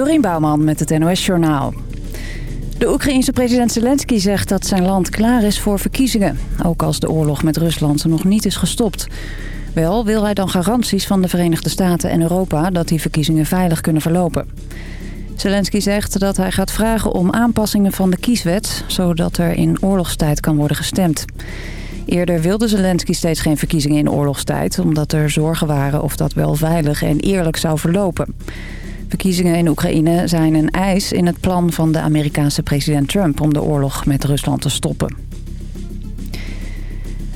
Dorien Bouwman met het NOS Journaal. De Oekraïense president Zelensky zegt dat zijn land klaar is voor verkiezingen. Ook als de oorlog met Rusland nog niet is gestopt. Wel wil hij dan garanties van de Verenigde Staten en Europa... dat die verkiezingen veilig kunnen verlopen. Zelensky zegt dat hij gaat vragen om aanpassingen van de kieswet... zodat er in oorlogstijd kan worden gestemd. Eerder wilde Zelensky steeds geen verkiezingen in oorlogstijd... omdat er zorgen waren of dat wel veilig en eerlijk zou verlopen. Verkiezingen in Oekraïne zijn een eis in het plan van de Amerikaanse president Trump... om de oorlog met Rusland te stoppen.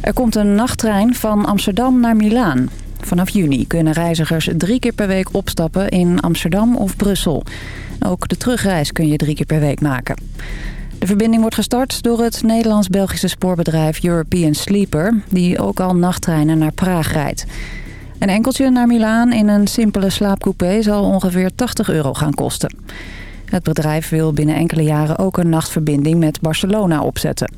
Er komt een nachttrein van Amsterdam naar Milaan. Vanaf juni kunnen reizigers drie keer per week opstappen in Amsterdam of Brussel. Ook de terugreis kun je drie keer per week maken. De verbinding wordt gestart door het Nederlands-Belgische spoorbedrijf European Sleeper... die ook al nachttreinen naar Praag rijdt. Een enkeltje naar Milaan in een simpele slaapcoupé zal ongeveer 80 euro gaan kosten. Het bedrijf wil binnen enkele jaren ook een nachtverbinding met Barcelona opzetten.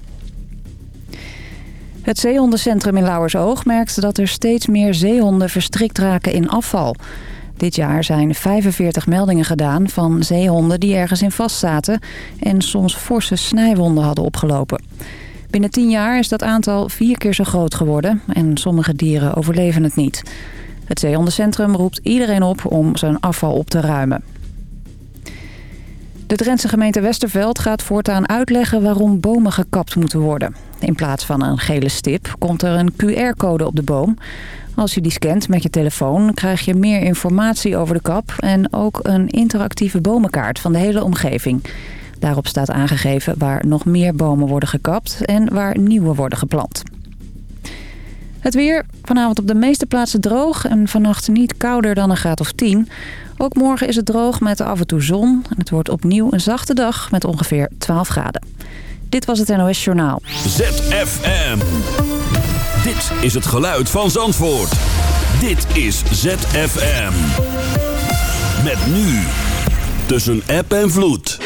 Het zeehondencentrum in Lauwersoog merkt dat er steeds meer zeehonden verstrikt raken in afval. Dit jaar zijn 45 meldingen gedaan van zeehonden die ergens in vastzaten... en soms forse snijwonden hadden opgelopen. Binnen 10 jaar is dat aantal vier keer zo groot geworden... en sommige dieren overleven het niet. Het zeehondencentrum roept iedereen op om zijn afval op te ruimen. De Drentse gemeente Westerveld gaat voortaan uitleggen waarom bomen gekapt moeten worden. In plaats van een gele stip komt er een QR-code op de boom. Als je die scant met je telefoon krijg je meer informatie over de kap... en ook een interactieve bomenkaart van de hele omgeving. Daarop staat aangegeven waar nog meer bomen worden gekapt en waar nieuwe worden geplant. Het weer, vanavond op de meeste plaatsen droog en vannacht niet kouder dan een graad of 10. Ook morgen is het droog met af en toe zon. En het wordt opnieuw een zachte dag met ongeveer 12 graden. Dit was het NOS Journaal. ZFM. Dit is het geluid van Zandvoort. Dit is ZFM. Met nu. Tussen app en vloed.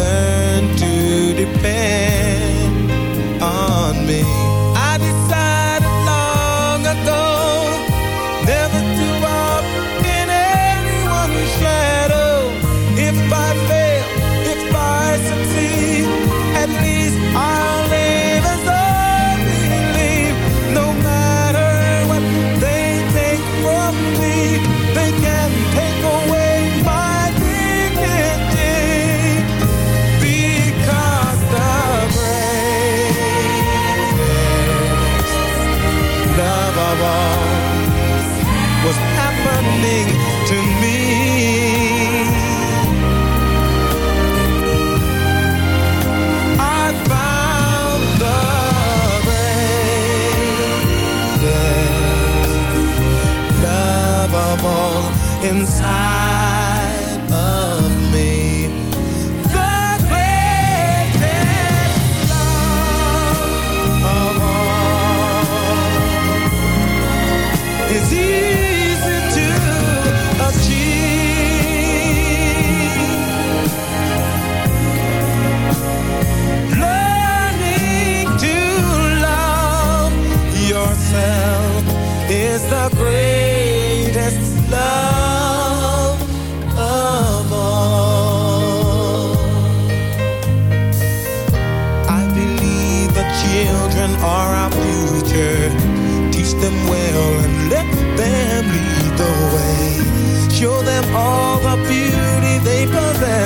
learn to depend on me.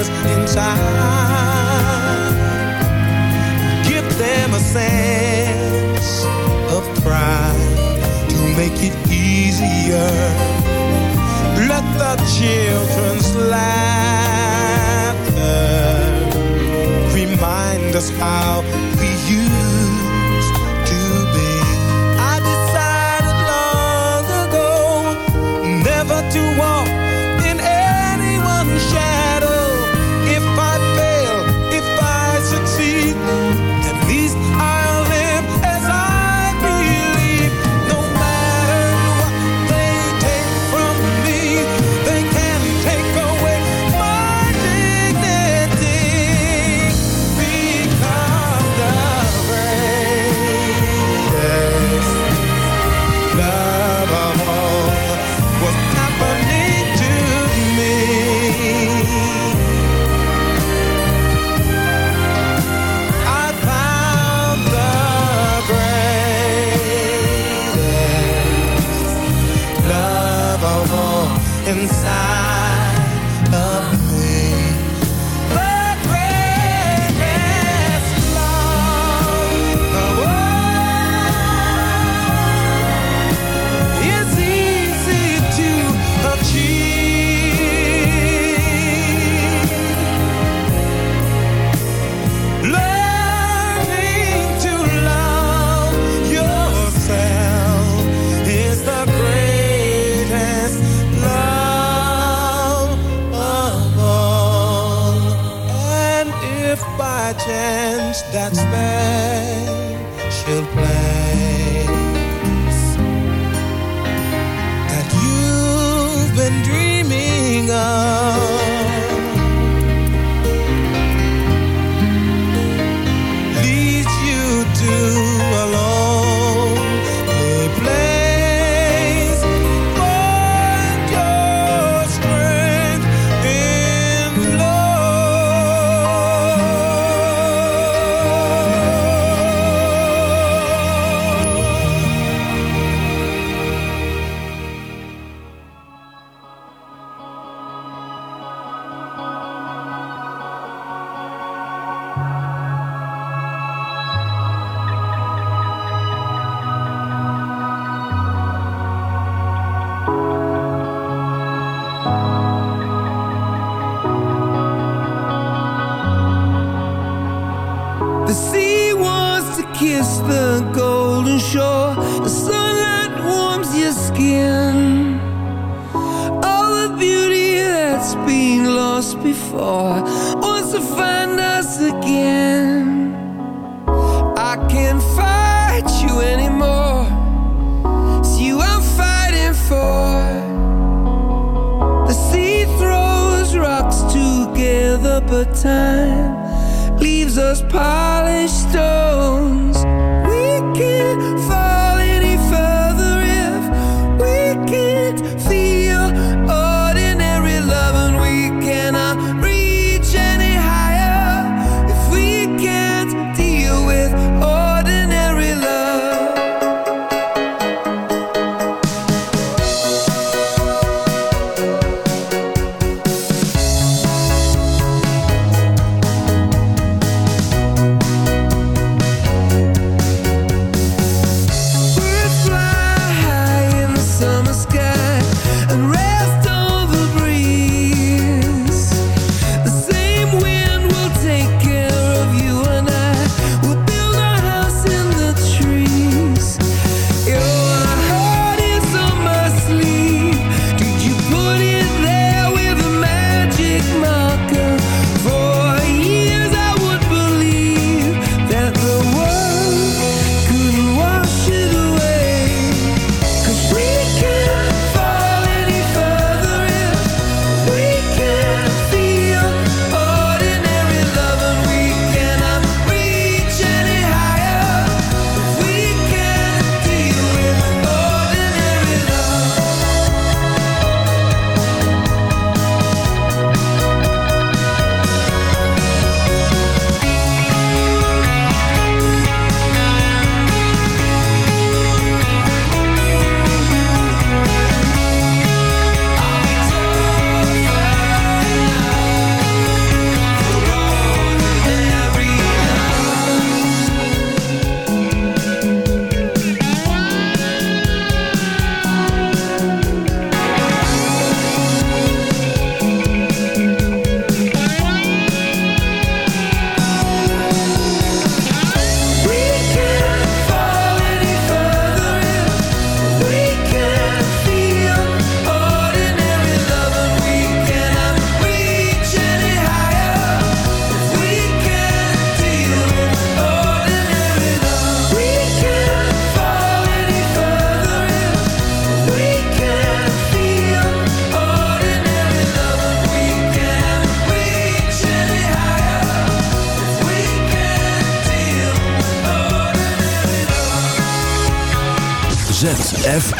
just in time. Give them a sense of pride to make it easier. Let the children's laughter remind us how chance that mine, she'll play.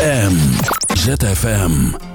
ZFM. ZFM.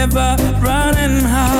River running high.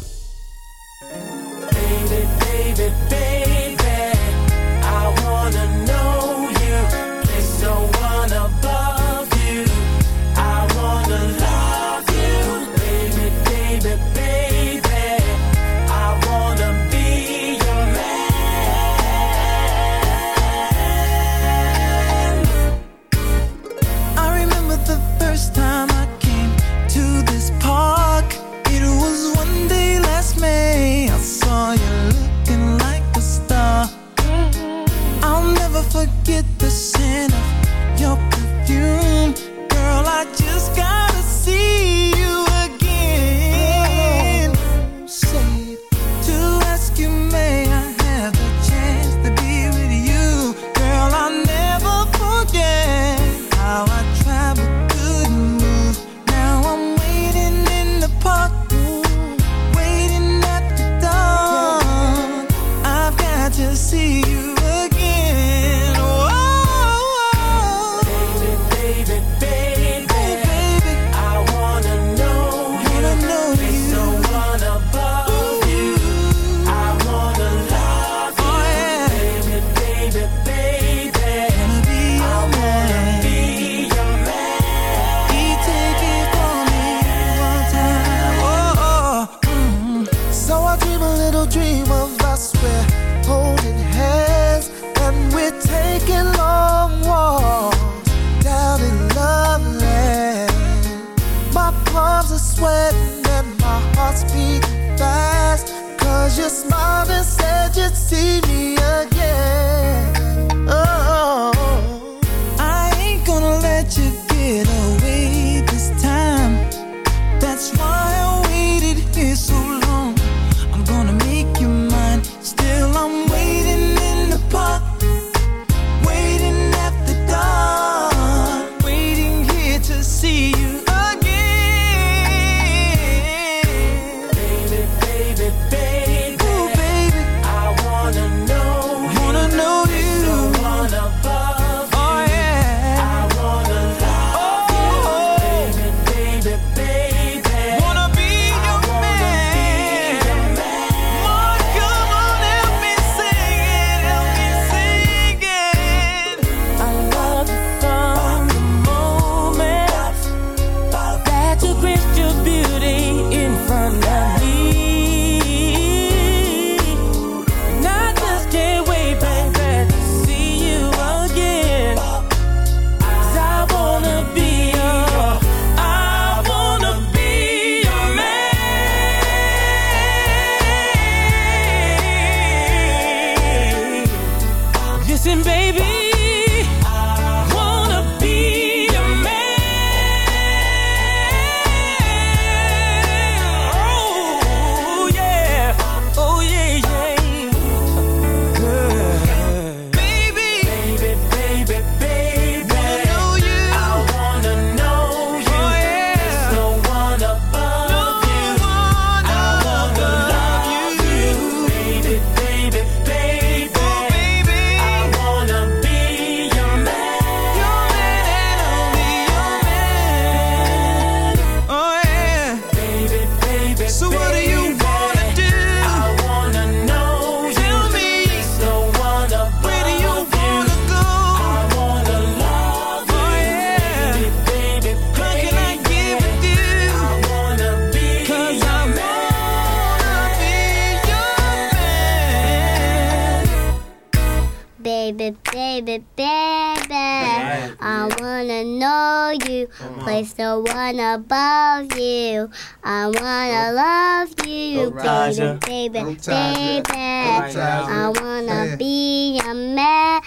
I wanna love you, baby, baby, baby. I wanna be a man.